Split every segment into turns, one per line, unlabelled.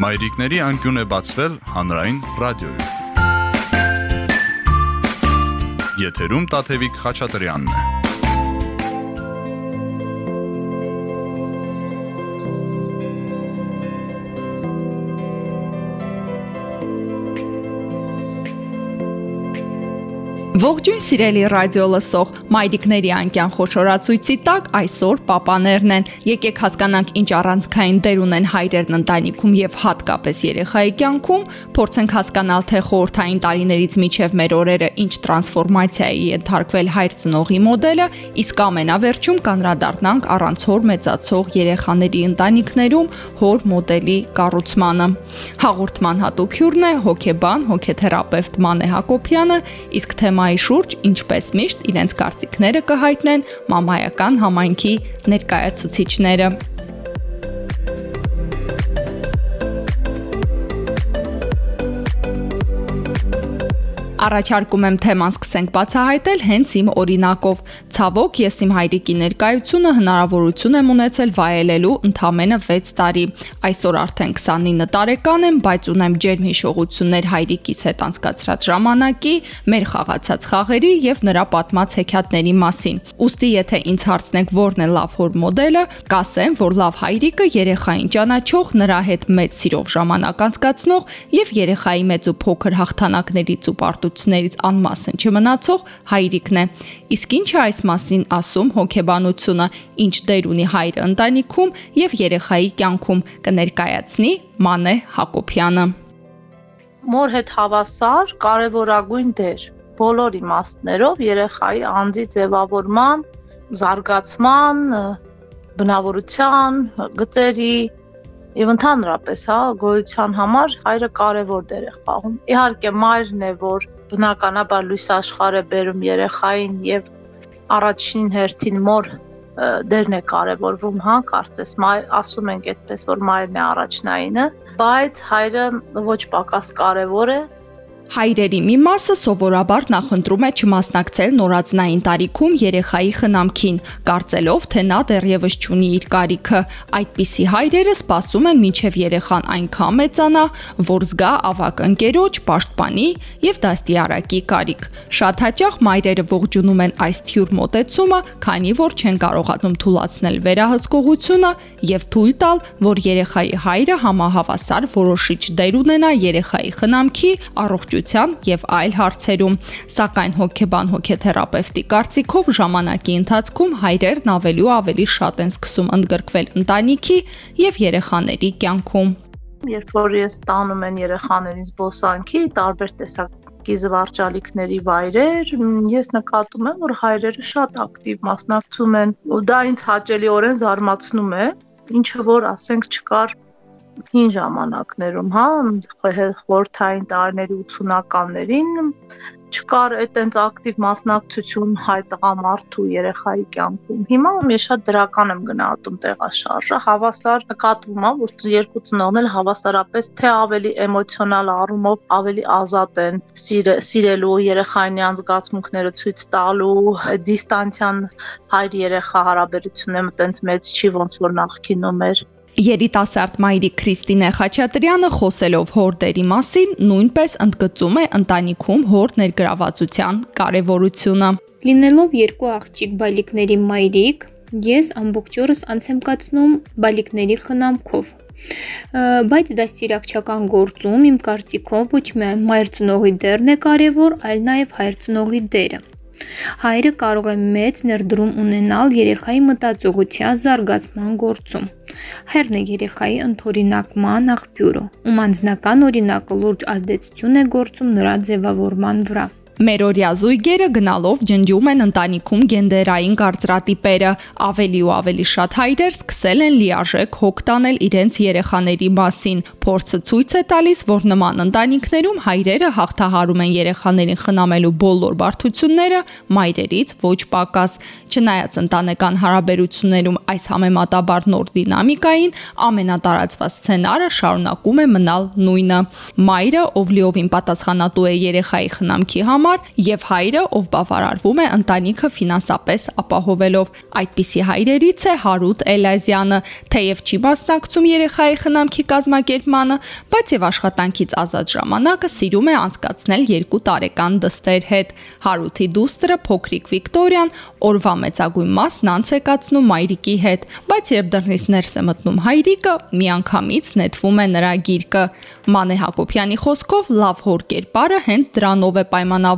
Մայրիկների անկյուն է բացվել հանրային ռադիոյում։ Եթերում Տաթևիկ Խաչատրյանն է։
Ողջույն սիրելի ռադիո լսող, մայրիկների անկյան խոշորացույցի տակ այսօր papaներն են։ Եկեք հասկանանք ինչ առանցքային դեր ունեն հայրերն ընտանիքում եւ հատկապես երեխայի կյանքում, փորձենք հասկանալ թե խորթային տարիներից միջև մեր օրերը ինչ տրանսֆորմացիայի ենթարկվել հայր ծնողի մոդելը, իսկ ամենավերջում կանրադառնանք առանց հոր մեծացող երեխաների ընտանիքներում հոր մոդելի կառուցմանը։ Հաղորդման հատուկ հյուրն է հոկեբան, հոկեթերապևտ Մանե Հակոբյանը, իսկ թեմայի թեմայի շուրջ, ինչպես միշտ, իրենց կարծիքները կհայտնեն մամայական համայնքի ներկայացուցիչները։ Առաջարկում եմ թեման սկսենք բացահայտել հենց իմ օրինակով։ Ցավոք, ես իմ հայրիկի ներկայությունը հնարավորություն եմ ունեցել վայելելու ընդամենը 6 տարի։ Այսօր արդեն 29 տարեկան եմ, բայց ունեմ ջերմ հիշողություններ հայրիկիս հետ անցկացրած ժամանակի, մեր խաղացած խաղերի եւ նրա պատմած հեքիաթների մասին։ Ոստի եթե ինձ հարցնեք ո՞րն է լավ հոր մոդելը, կասեմ, որ լավ հայրիկը երեխային ճանաչող, նրա հետ մեծ սիրով ժամանակ անցկացնող եւ երեխայի մեծ ու փոքր հաղթանակներից ու պարտություններից հատկություններից անմասն չմնացող հայրիկն է։ Իսկ ինչ է այս մասին ասում հոգեբանությունը, ինչ դեր ունի հայրը ընտանիքում եւ երեխայի կյանքում կներկայացնի Մանե Հակոբյանը։
Մոր հետ հավասար կարևորագույն դեր բոլոր իմաստներով երեխայի անձի ձևավորման, զարգացման, բնավորության, գծերի եւ ընդհանրապես հա գոյության համար հայրը կարևոր դեր է խաղում։ Իհարկե մայրն է, որ բնականաբար լույս աշխարհ է բերում երեխային եւ առաջին հերթին մոր դերն է կարևորվում, հա, կարծես մայր ասում ենք այդպես որ մայրն է առաջնայինը, բայց հայրը ոչ պակաս կարևոր է
Հայրերի մի մասը սովորաբար նախընտրում է չմասնակցել նորածնային տարիքում երեխայի խնամքին, կարծելով, թե նա դեռևս չունի իր կարիքը։ Այդպիսի հայրերը սպասում են մինչև երեխան այնքան մեծանա, որ զգա ավակ ընկերոջ, պաշտպանի եւ դաստիարակի կարիք։ Շատ հաճախ մայրերը ողջունում են այս թյուր մոտեցումը, քանի որ չեն կարողանում թույլաtsնել վերահսկողությունը եւ թույլ տալ, որ երեխայի հայրը համահավասար որոշիչ դեր ունենա երեխայի խնամքի, առողջության առողջության եւ այլ հարցերում։ Սակայն հոգեբան հոգեթերապևտի կարծիքով ժամանակի ընթացքում հայրերն ավելի ու ավելի շատ են սկսում ընդգրկվել ընտանիքի եւ երեխաների կյանքում։
Երբ որ ես տանում են երեխաներին զբոսանքի, տարբեր տեսակի զվարճալիքների վայրեր, ես նկատում եմ, որ հայրերը շատ ակտիվ մասնակցում են, ու դա ինձ հաճելիորեն զարմացնում է, ինչը որ ասենք չկար հին ժամանակներում, հա, խորթային տարիների 80-ականներին չկար այտենց ակտիվ մասնակցություն հայ տղամարդու երեխայի կյանքում։ Հիմա ես շատ դրական եմ գնահատում տեղաշարժը, հավասար նկատվում է, որ երկու ծնողն էլ հավասարապես թե ավելի էմոցիոնալ առումով ավելի ազատ են սիրելու երեխային անզգացմունքները ցույց տալու, դիստանցիան հայր-երեխա հարաբերությունը մտենց մեծ չի ոնց որ նախկինում էր։
Երիտասարդ մայրիկ Քրիստինե Խաչատրյանը խոսելով հորդերի մասին նույնպես ընդգծում է ընտանիքում հորդ ներգրավվածության կարևորությունը։
Լինելով երկու աղջիկ բալիկների մայրիկ, ես ամբողջ օրս անց եմ կացնում բալիկների խնամքով։ Բայց դաստիարակչական գործում իմ կարծիքով ոչ միայն մայր ծնողի դերն է կարևոր, այլ նաև հայր ծնողի դերը։ Հայրը կարող է մեծ ներդրում ունենալ երեխայի մտածողության զարգացման գործում։ Հայրն է երեխայի ընթորինակման աղբյուրը, ում անձնական օրինակը լուրջ ազդեցություն է գործում նրա ձևավորման վրա։
Մեր օրյա զույգերը գնալով ջնջում են ընտանիքում գենդերային կարծրատիպերը։ Ավելի ու ավելի շատ հայրեր սկսել են լիարժեք հոգ տանել իրենց երեխաների մասին։ Փորձը ցույց է տալիս, որ նման ընտանիքներում հայրերը հաղթահարում են երեխաներին խնամելու բոլոր բարդությունները մայրերից ոչ պակաս։ Չնայած ընտանեկան հարաբերություններում այս համեմատաբար նոր դինամիկային, ամենատարածված սցենարը շարունակում է մնալ նույնը։ Մայրը, ով լիովին պատասխանատու է երեխայի խնամքի համար, համար եւ հայրը, ով բավարարվում է ընտանիքը ֆինանսապես ապահովելով։ Այդպիսի հայրերից է Հարութ Էլազյանը, թեև չի մասնակցում երեխայի խնամքի կազմակերպմանը, բայց եւ աշխատանքից ազատ ժամանակը սիրում է անցկացնել 2 տարեկան դստեր հետ։ Հարութի դուստրը փոքրիկ Վիկտորիան օրվա մեծագույն մասն անց է կացնում մայրիկի հետ, բայց երբ դռնից ներս է մտնում հայրիկը, միանգամից նետվում է նրա գիրկը։ Մանե Հակոբյանի խոսքով լավ հոր կերպարը հենց դրանով է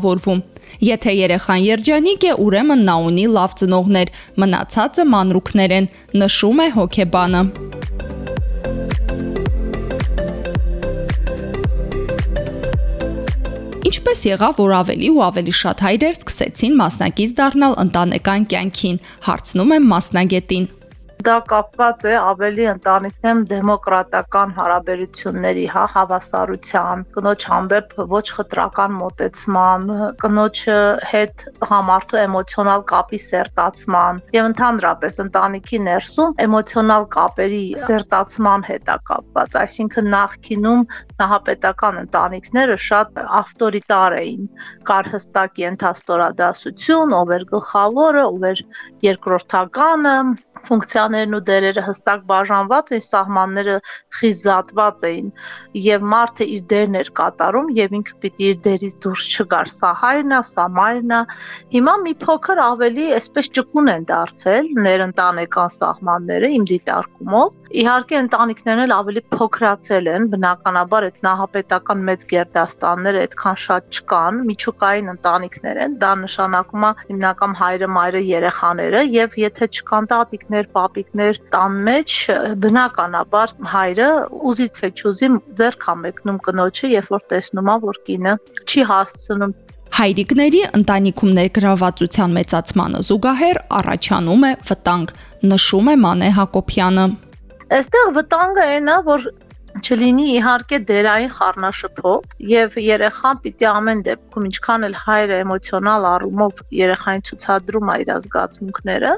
պայմանավորվում։ Եթե երեխան երջանիկ է, ուրեմն նա ունի լավ ծնողներ, մնացածը մանրուքներ են, նշում է հոկեբանը։ Ինչպես եղավ, որ ավելի ու ավելի շատ հայրեր սկսեցին մասնակից դառնալ ընտանեկան կյանքին, հարցնում եմ մասնագետին
դա կապված է ավելի ընտանիքներում դեմոկրատական հարաբերությունների, հա, հավասարության, կնոջ հանդեպ ոչ խտրական մոտեցման, կնոջը հետ համարտու էմոցիոնալ կապի սերտացման եւ ընդհանրապես ընտանիքի ներսում էմոցիոնալ կապերի սերտացման հետ է կապված, այսինքն նախքինում նահապետական ընտանիքները շատ ավտորիտար էին, կար հստակ ենթաստորադասություն, ով էր գլխավորը, ով էր երկրորդականը, ֆունկցիաներն ու դերերը հստակ բաժանված էին, սահմանները խիստ զատված էին եւ մարդը իր դերն էր կատարում եւ ինքը պիտի իր դերից դուրս չգար։ Սա հայրն է, սա մայրն է։ Հիմա մի փոքր ավելի այսպես ճկուն են դարձել ներընտանեկան սահմանները իմ դիտարկումով։ Իհարկե ընտանիքներն էլ ավելի փոքրացել են, բնականաբար այդ նահապետական մեծ գերդաստանները այդքան շատ չկան, միջուկային ընտանիքներ են։ Դա նշանակում է հիմնական հայրը, մայրը, երեխաները եւ եթե չկան տատիկ մայրիկներ, պապիկներ տան մեջ բնականաբար հայրը ուզի թե չուզի ձեռք ամեկնում կնոջը, երբ որ տեսնում է, որ կինը չի հասցնում
Հայրիկների ընտանիքում ներգրավվածության մեծացմանը զուգահեռ առաջանում է վտանգ, նշում է Մանե Հակոբյանը։
Այստեղ վտանգը այն է, որ չլինի իհարկե դերային խառնաշփոթ եւ երեխան պիտի ամեն դեպքում ինչքան էլ հայրը էմոցիոնալ առումով երեխային ցուցադրում է իր զգացմունքները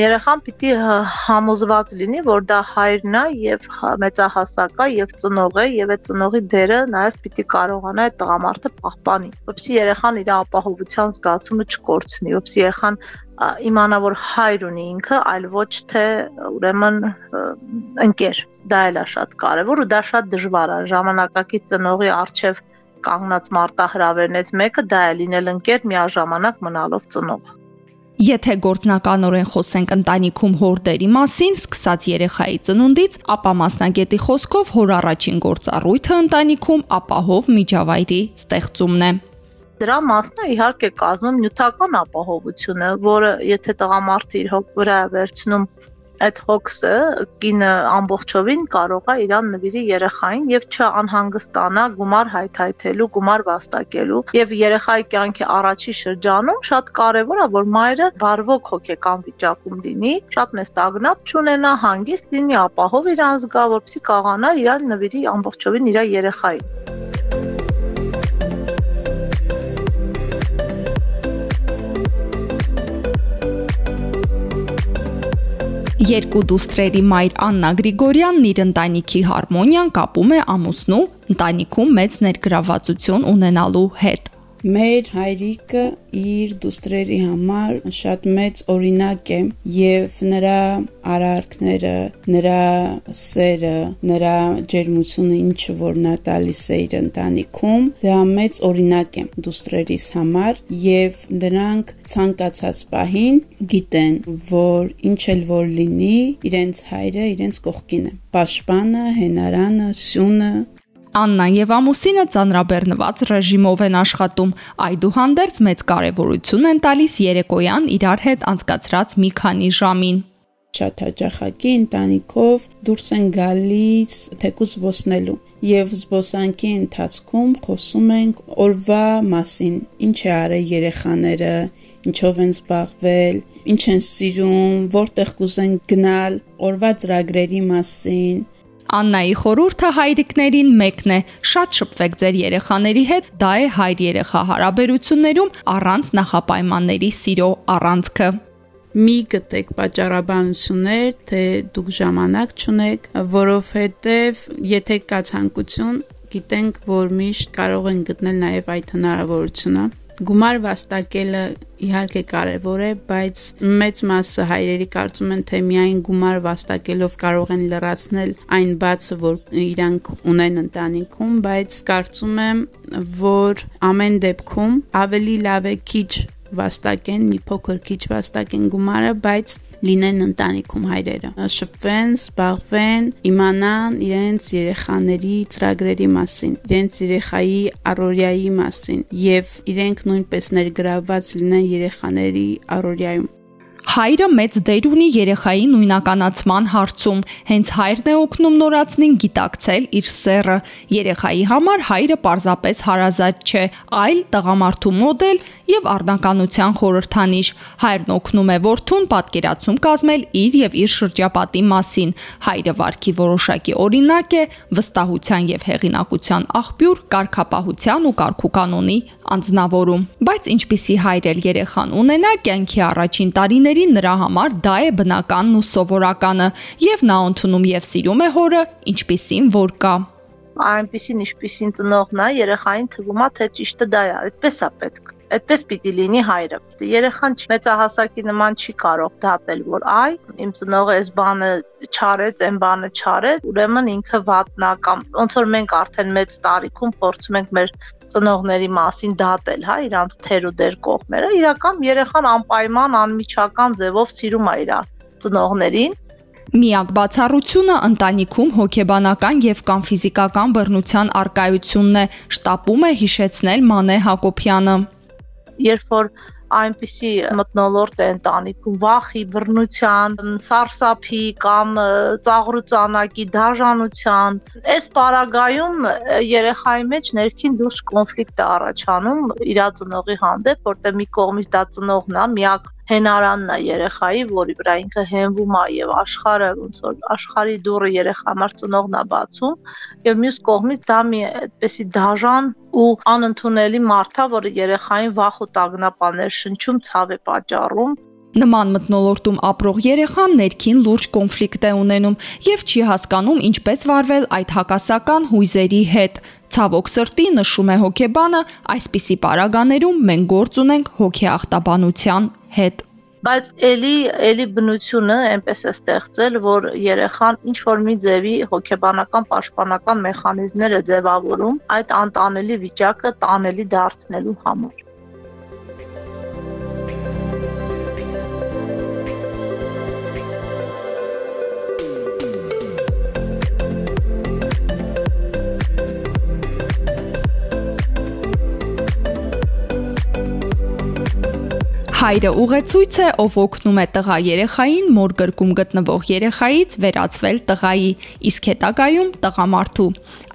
երեխան պիտի համոզված լինի որ դա հայրն է եւ մեծահասակա եւ ծնող է եւ այդ ծնողի դերը նաեւ պիտի կարողանա այդ տղամարդը պահպանի որպեսզի երեխան իր ապահովության զգացումը չկորցնի որպեսզի երեխան իմանա որ հայր ունի ինքը, այլ ոչ թե ուրեմն ընկեր։ Դա էլ է շատ կարևոր ու դա շատ դժվար է ժամանակակից ծնողի արժև կանգնած մարտահրավերներից մեկը դա է լինել ընկեր միաժամանակ մնալով ծնող։
Եթե գործնականորեն խոսենք ընտանիքում հորդերի մասին, սկսած երեխայի ծնունդից, ապա մասնագետի խոսքով հոր առաջին գործառույթը ընտանիքում ապահով միջավայրի ստեղծումն է։
Դրա մասն է իհարկե կազմում նյութական ապահովությունը, որը եթե տղամարդը իր հոգ վրա է վերցնում այդ հոգսը կինը ամբողջովին կարող է իրան նվիրի երեխային եւ չանհանգստանա գումար հայթայթելու, գումար վաստակելու եւ երեխայի կյանքի առաջի շրջանում շատ կարեւոր է որ մայրը բարվոք հոգեկան վիճակում լինի, շատ մեծ տագնապ չունենա, հանգիստ լինի, ապահով իրան զգա, որպեսզի կարողանա իրան նվիրի ամբողջովին իր երեխային։
Երկու դուստրերի մայր Աննա Գրիգորյանն իր ընտանիքի հարմոնիան կապում է ամուսնու ընտանիքում մեծ ներգրավվածություն ունենալու հետ։
Մեր հայրիկը իր դուստրերի համար շատ մեծ օրինակ է եւ նրա արարքները, նրա սերը, նրա ջերմությունը, ինչը որ նա տալիս է իր ընտանիքում, դա մեծ օրինակ է դուստրերիս համար եւ նրանք ցանկացած պահին գիտեն, որ ինչ էլ որ լինի, իրենց հայրը իրենց կողքին է։ Պաշտպանը, հենարանը, սյունը
Աննան եւ ամուսինը ծանրաբեռնված ռեժիմով են աշխատում։ Այդուհանդերձ մեծ կարեւորություն են տալիս երեկոյան իրար հետ անցկացրած մի քանի ժամին
շատ հաճախակի ընտանիքով դուրս են գալիս թեկուզ զբոսնելու եւ զբոսանքի ընթացքում խոսում ենք օրվա մասին ինչ է արել երեխաները ինչով են զբաղվել ինչ են սիրում որտեղ կուզեն գնալ օրվա ծրագրերի մասին
Աննայի խորհուրդը հայրիկներին մեկն է՝ շատ շփվեք ձեր երեխաների հետ, դա է հայր-երեխա հարաբերություններում առանց նախապայմանների սիրո առանցքը
մի գտեք պատճառաբանություններ, թե դուք ժամանակ չունեք, որովհետև եթե կա ցանկություն, գիտենք, որ միշտ կարող են գտնել նաև այդ հնարավորությունը Գումար վաստակելը իհարկե կարևոր է, բայց մեծ մասը հայրերի կարծում են, թե միայն գումար վաստակելով կարող են լրացնել այն բացը, որ իրանք ունեն ընտանիքում, բայց կարծում եմ, որ ամեն դեպքում ավելի լավ է քիչ վաստակեն, մի փոքր քիչ վաստակեն գումարը, բայց լինեն ընտանիքում հայրերը շփվեն, զբաղվեն, իմանան իրենց երեխաների ծրագրերի մասին, իրենց երեխայի առօրյայի մասին եւ իրենք նույնպես ներգրավված լինեն երեխաների առօրյայում
Հայրը մեծ դեր ունի երեխայի նույնականացման հարցում։ Հենց հայրն է օգնում նորածնին գիտակցել իր սեռը։ Երեխայի համար հայրը պարզապես հարազատ չէ, այլ տղամարդու մոդել եւ առնականության խորհրդանիշ։ Հայրն օգնում է որդուն պատկերացում կազմել իր եւ իր շրջապատի մասին։ Հայրը վարքի որոշակի օրինակ է, վստահության եւ հեղինակության աղբյուր, կարգապահության ու կարգուկանոնի անձնավորում։ Բայց ինչպիսի հայր էլ երեխան ունենա, կյանքի առաջին տարիներին նրա համար դա է բնականն ու սովորականը, եւ նա ընդունում եւ սիրում է հորը, ինչպիսին որ կա
այնպեսին ինչպեսին ծնողն է երեխային թվում է թե ճիշտը դա է այդպես է պետք այդպես պիտի լինի հայրը երեխան մեծահասակի նման չի կարող դատել որ այ իմ ծնողը այս բանը չարեց այն բանը չարեց ուրեմն ինքը վատն է կամ ոնց որ մենք արդեն մեծ տարիքում փորձում ենք մեր ծնողների մասին դատել, հա, իրանց թեր ու դեր կողմերը, իրական երեխան անպայման անմիջական ձևով սիրում է իր ծնողներին
Միակ բացառությունը ընտանիքում հոգեբանական եւ կամ ֆիզիկական բռնության արկայությունն է, շտապում է հիշեցնել Մանե Հակոբյանը։
Երբ որ այնպիսի մտնոլորտ է ընտանիքում վախի, բռնության, սարսափի կամ ծաղրուծանակի դաժանության, այս պարագայում երեխայի մեջ ներքին դուրս կոնֆլիկտ է առաջանում իր ծնողի հանդեպ, որտեղ մի կողմից դա ծնողն է, միակ հենարանն է երեխայի, որի վրա ինքը հենվում է եւ աշխարհը ոնց որ աշխարհի դուրը երեխա համար ծնողն է բացում եւ մյուս կողմից դա մի այդպեսի դաժան ու անընդունելի մարդ է, որը երեխային վախ ու տագնապաներ շնչում ցավ է պատճառում
Նման մտնոլորտում ապրող երեխան ներքին լուրջ կոնֆլիկտ է ունենում եւ չի հասկանում ինչպես վարվել այդ հակասական հույզերի հետ։ Ցավոք սրտի նշում է հոգեբանը, այսպիսի պարագաներում մենք գործ ունենք հոգեախտաբանության հետ
բայց ելի ելի բնությունը այնպես է ստեղծել, որ երեխան ինչ որ մի ձևի հոգեբանական պաշտպանական մեխանիզմներ է ձևավորում այդ անտանելի վիճակը տանելի դարձնելու համար։
Հայրը ուղեցույց է, ով օգնում է տղա երեխային մոր գրկում գտնվող երեխայից վերածվել տղայի, իսկ հետագայում տղամարդու։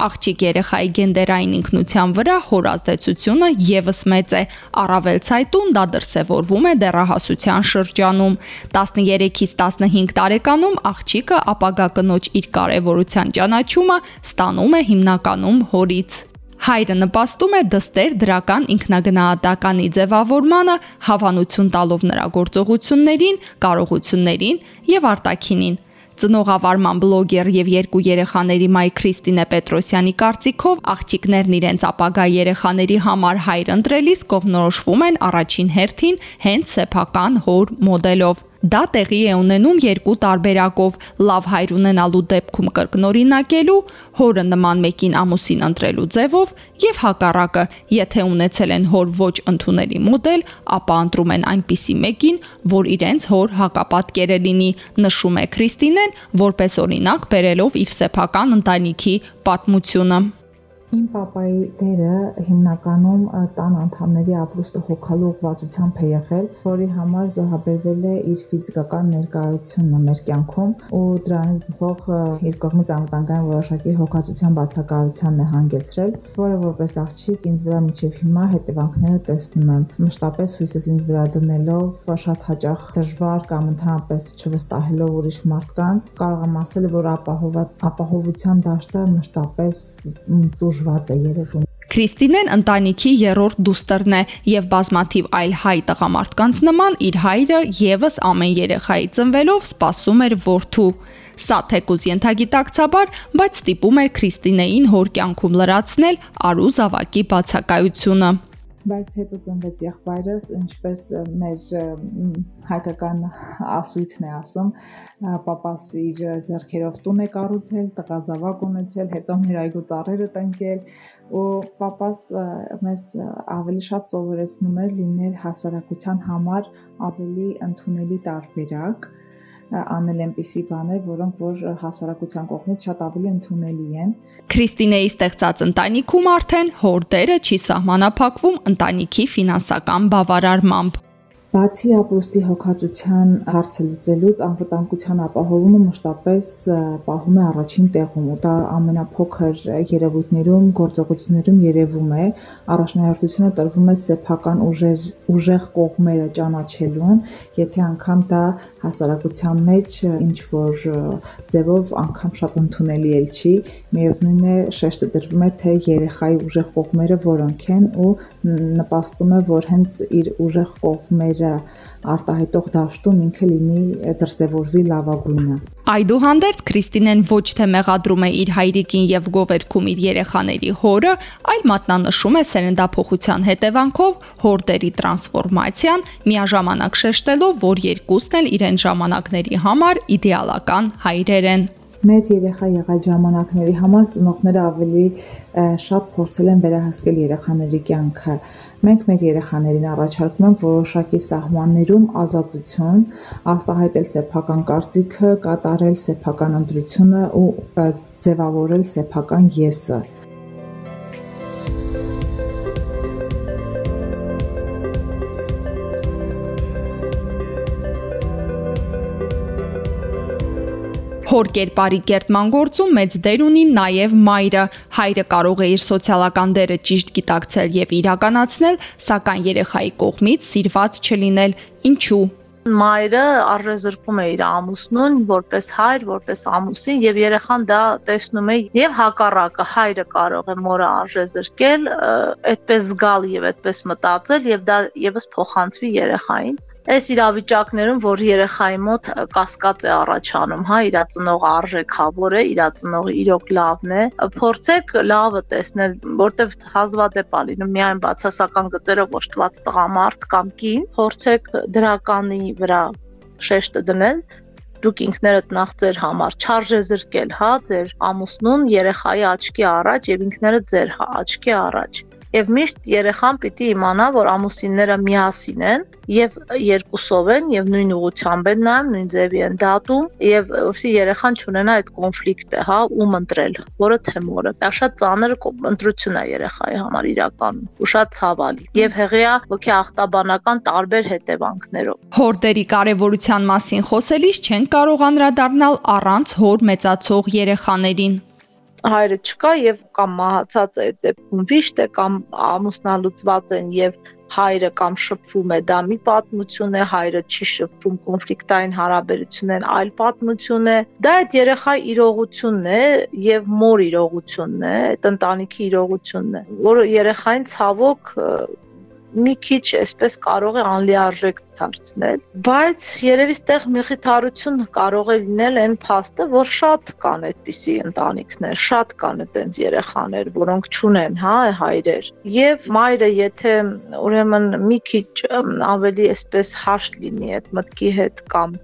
Աղջիկ երեխայի գենդերային ինքնության վրա հոր ազդեցությունը եւս մեծ է։ Առավել ցայտուն դա դրսևորվում է դեռահասության շրջանում։ 13-ից 15 տարեկանում աղջիկը ապագա կնոջ իր կարևորության ճանաչումը ստանում է հիմնականում հորից։ Հայրը նպաստում է դստեր դրական ինքնագնահատականի ձևավորմանը, հավանություն տալով նրա գործողություններին, կարողություններին եւ արտաքինին։ Ծնողավարման բլոգեր եւ երկու երեխաների մայր Քրիստինե Պետրոսյանի կարծիքով աղջիկներն իրենց ապագա երեխաների համար հայր ընտրելիս կողմնորոշվում են առաջին հերթին հենց սեփական հոր մոդելով։ Դա տեղի է ունենում երկու տարբերակով՝ լավ հայր ունենալու դեպքում կրկնօրինակելու, հորը նման մեկին ամուսին ընտրելու ձևով եւ հակառակը, եթե ունեցել են հոր ոչ ընդունելի մոդել, ապա ընտրում են այնպիսի մեկին, որ իրենց հոր հակապատկերը լինի, նշում է Քրիստինեն, որպես օրինակ բերելով իր սեփական ընտանիքի պատմությունը։
Իմ papayi դերը հիմնականում տան անդամների ապրուստը հոգալու ուղղվածությամբ է եղել, որի համար զոհաբերվել է իր ֆիզիկական ներկայությունը մեր կյանքում ու դրանից բխող իր կողմից անվտանգային որոշակի հոգացության բացակայությանն է հանգեցրել, որը որպես աղջիկ ինձ վրա միջև հիմա հետևանքները տեսնում եմ։ Մշտապես հույսս ինձ վրա դնելով շատ հաճախ դժվար կամ ընդհանրապես չվստահելով ուրիշ մարդկանց, կարող եմ ասել, որ ապահովության դաշտը մշտապես դուրս շրջված է երևում։
Քրիստինեն ընտանիքի երրորդ դուստերն է եւ բազմաթիվ այլ հայ տղամարդկանց նման իր հայրը եւս ամեն երեխայի ծնվելով սпасում էր որդու։ Սա թեկուզ ենթագիտակցաբար, բայց ստիպում էր Քրիստինեին հոր կյանքում լրացնել արու զավակի բացակայությունը
բայց հետո ծնվեց եղբայրս, ինչպես մեր հայկական ասույթն է ասում, papas իր ձեռքերով տուն է կառուցել, տղազավակ ունեցել, հետո մեր այգու ծառերը տնկել ու papas մեզ ավելի շատ սովորեցնում էր լինել հասարակության համար ավելի ընդունելի տարբերակ անել այնպիսի բաներ, որոնք որ հասարակության կողմից շատ ավելի ընդունելի են։
Քրիստինեի ստեղծած ընտանիքում արդեն հոր դերը չի սահմանափակվում ընտանիքի ֆինանսական բավարարմամբ։
Բացի ապրոստի հոգացության հարցը լուծելուց անվտանգության ապահովումը մշտապես պահում է առաջին տեղում ու դա ամենափոքր երևույթներում, գործողություններում երևում է։ Առաջնահերթությունը տրվում է սեփական ուժեր ուժեղ կողմերը ճանաչելուն, եթե անգամ դա հասարակության մեջ ինչ որ ձևով անգամ շատ ընդունելի էլ չի, միևնույն է շեշտը դրվում է թե երեխայի ուժեղ կողմերը որոնք են ու նպաստում է որ հենց իր ուժեղ կողմերը արտահայտող դաշտում ինքը լինի դրսևորվի լավագույնը։
Այդուհանդերձ Քրիստինեն ոչ թե մեղադրում է իր հայրիկին եւ գովերքում իր երեխաների հորը, այլ մատնանշում է սերնդափոխության հետևանքով հորդերի տրանսֆորմացիան, միաժամանակ շեշտելով, որ երկուսն էլ իրեն ժամանակների համար իդեալական հայրեր են
մեր երեխա եղած ժամանակների համար ծնողները ավելի շատ փորձել են վերահսկել երեխաների կյանքը Մենք մեր երեխաներին առաջարկում ենք որոշակի սահմաններում ազատություն, արտահայտել սեփական կարծիքը, կատարել սեփական ընտրությունը ու ձևավորել սեփական եսը։
Հոր կերպարի կերտման գործում մեծ դեր ունի նաև մայրը։ Հայրը կարող է իր սոցիալական դերը ճիշտ գիտակցել եւ իրականացնել, սակայն երեխայի կողմից սիրված չլինել։ Ինչու՞
մայրը արժեզրկում է իր ամուսնուն որպես հայր, որպես ամուսին եւ երեխան դա տեսնում է եւ հակառակը հայրը կարող է մորը արժեզրկել, այդպես զգալ եւ այդպես մտածել եւ դա եւս փոխանցվի երեխային այս իրավիճակներում, որ երեխայի մոտ կասկած է առաջանում, հա, իր ծնողը արժեքավոր է, իր ծնողը իրոք լավն է, փորձեք լավը տեսնել, որտեվ հազվադեպ է լինում միայն բացասական գծերով օժտված տղամարդ կամ կին, փորձեք դրականի վրա շեշտը դնել դուք ինքներդ նախ ձեր համար չարժե զրկել, հա, ձեր ամուսնուն երեխայի աչքի առաջ եւ ինքներդ ձեր հա, աչքի առաջ եւ միշտ երեխան պիտի իմանա, որ ամուսինները միասին են եւ երկուսով են եւ նույն ուղությամբ են նայում, նույն ձևի են դատում եւ որովհետեւ երեխան չունենա այդ կոնֆլիկտը, հա, ում ընտրել, որը թե մորը։ Դա շատ ծանր ընտրություն է երեխայի համար իրականում ու շատ ցավալի եւ հեղիա ոգի ախտաբանական տարբեր հետևանքներով։
Հորդերի կարևորության մասին խոսելիս չեն կարող անդրադառնալ առանց հոր մեծացող երեխաներին
հայրը չկա եւ կամ մահացած է դեպքում վիշտ է կամ ամուսնալուծված են եւ հայրը կամ շփվում է դա մի պատմություն է հայրը չի շփվում կոնֆլիկտային հարաբերություն են այլ պատմություն է դա այդ երեխայի իրողությունն է եւ մոր իրողությունն է այդ ընտանիքի իրողությունն է որը երեխային ցավոք մի քիչ այսպես կարող է անլիարժեք դարձնել, բայց երևի ստեղ մխիթարություն կարող է լինել այն փաստը, որ շատ կան այդպիսի ընտանիքներ, շատ կան այդպես երեխաներ, որոնք ճունեն, հա, հայրեր։ Եվ մայրը, եթե ուրեմն մի քիչ ավելի այսպես հաշտ լինի այդ մտքի հետ կամ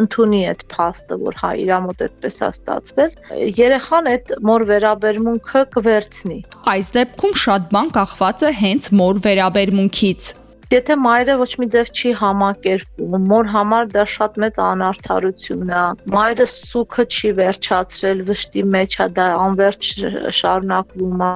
ընդունի այդ փաստը, որ հա իր մոտ այդպես է ստացվել, երեխան այդ մոր վերաբերմունքը կվերցնի։
Այս դեպքում շատ բան կախված է հենց մոր վերաբերմունքից։
Եթե մայրը ոչ մի ձև չի համակերպում, մոր համար դա շատ մեծ անարթարություն է։ Մայրը սուքը չի վերջացրել, վշտի մեջ է, դա անverջ շարունակվում է։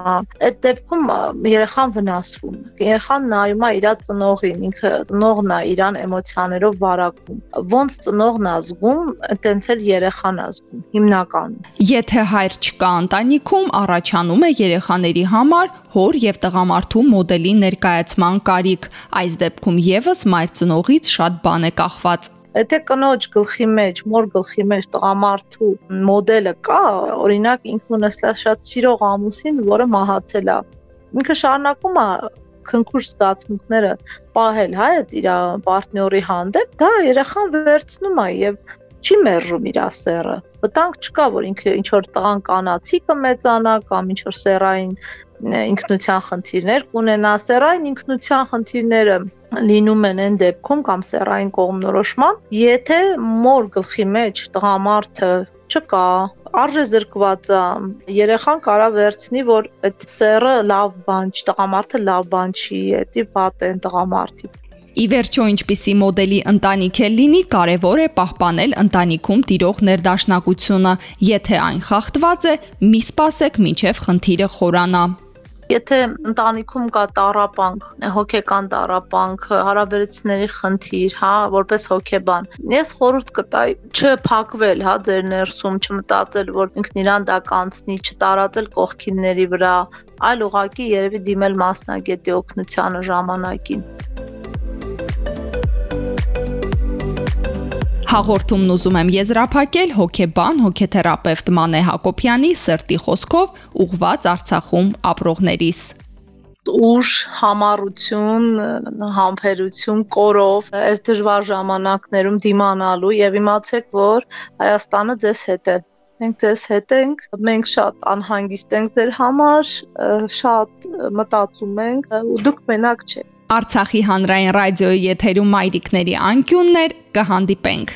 Այդ դեպքում երեխան վնասվում։ Երեխան նայում է իր ծնողին, ինքը ծնողն է իրան էմոցիաներով վարակում։ Ոնց ծնողն է զգում, այտենց էլ երեխան է զգում, հիմնականում։
Եթե հայր չկա ընտանիքում, առաջանում է երեխաների համար հոր եւ տղամարդու մոդելի ներկայացման կարիք։ Այս դեպքում եւս մայր ծնողից շատ բան է կախված։
Եթե կնոջ գլխի մեջ, մոր գլխի մեջ տղամարդու մոդելը կա, օրինակ ինքնունեսլա շատ սիրող ամուսին, որը մահացել է, ինքը շարունակում է քնքուշ զգացմունքները պահել հայ իր պարտների հանդեպ, դա երեխան վերցնում է եւ չի մերժում իր ասերը։ Վտանգ չկա, որ ինքը ինչ որ տղան կանացի կմեծանա կամ ինչ որ սերային ինքնության խնդիրներ կունենա սերային ինքնության խնդիրները լինում են այն դեպքում կամ սերային կողմնորոշման եթե մոր գլխի մեջ տղամարդը չկա արժեզրկված է երեխան կարա վերցնի որ այդ սերը լավ բան չի տղամարդը լավ բան չի դա բատ են տղամարդի
Ի վերջո, ինչպիսի մոդելի ընտանիք է լինի, կարևոր է պահպանել ընտանիքում տիրող ներդաշնակությունը։ Եթե այն խախտված է, մի սпасեք, ինչև խնդիրը խորանա։
Եթե ընտանիքում կա տարապանք, հոգեկան տարապանք, հարաբերությունների խնդիր, հա, որպես հոգեբան, ես խորհուրդ կտայի չփակվել, հա, ձեր ներսում, չմտածել, որ ինքն իրան դա կանցնի, չտարածել կողքինների վրա, այլ ուղակի երևի դիմել մասնագետի օգնությանը ժամանակին։
Հաղորդումն ուզում եմ եզրափակել հոկեբան, հոկեթերապևտ Մանե Հակոբյանի սրտի խոսքով ուղված Արցախում ապրողներիս
ուժ, համառություն, համբերություն, կորով այս դժվար ժամանակներում դիմանալու եւ իմացեք, որ Հայաստանը ձեզ հետ է մենք ձեզ հետ ենք, մենք շատ անհանգիստ ենք ձեր համար, շատ մտածում ենք ու դուք մենակ չեք։
Արցախի հանրային ռադիոյի եթերում մայրիկների անկյուններ կհանդիպենք։